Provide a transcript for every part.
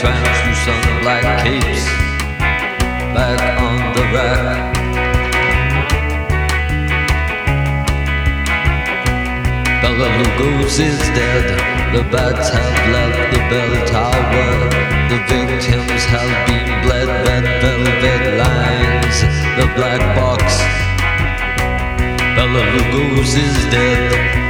translucent black capes back on the rack. Bela Lugosi's dead. The bats have left the bell tower. The victims have been bled. Red velvet lines. The black box. Bela Lugosi's dead.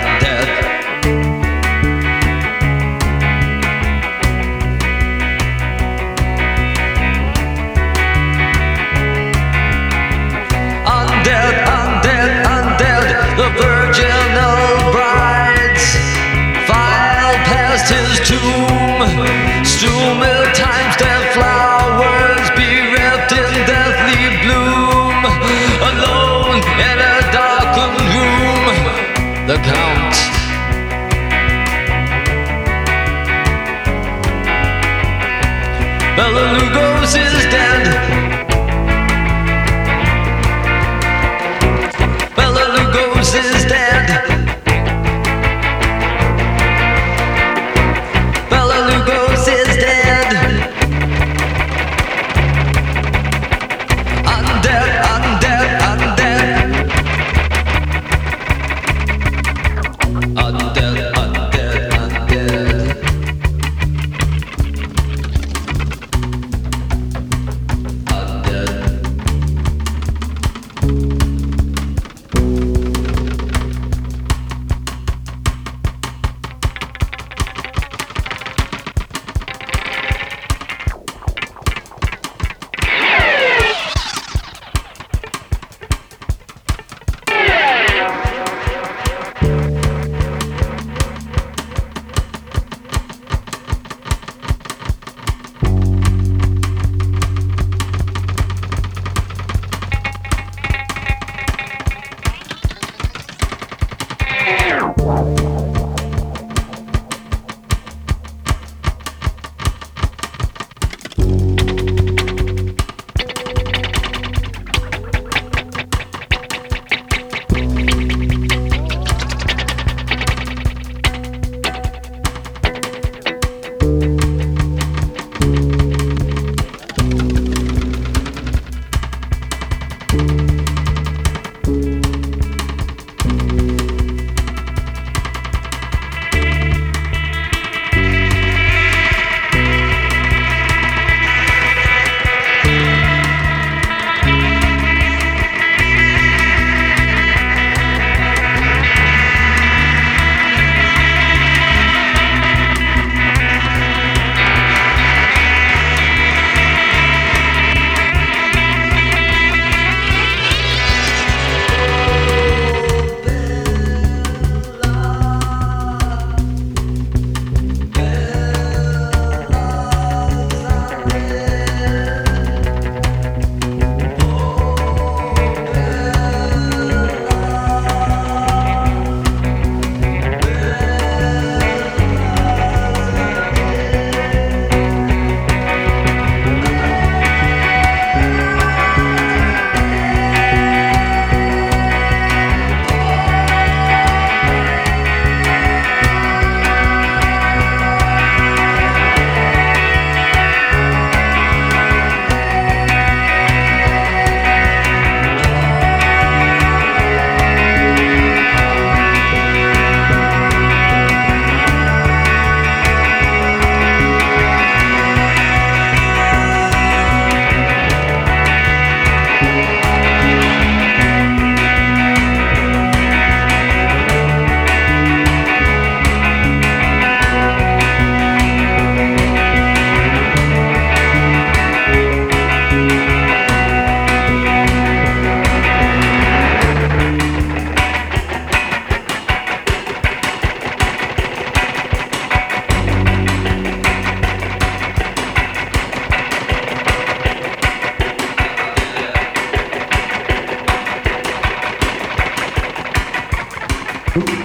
Bela is. Ooh.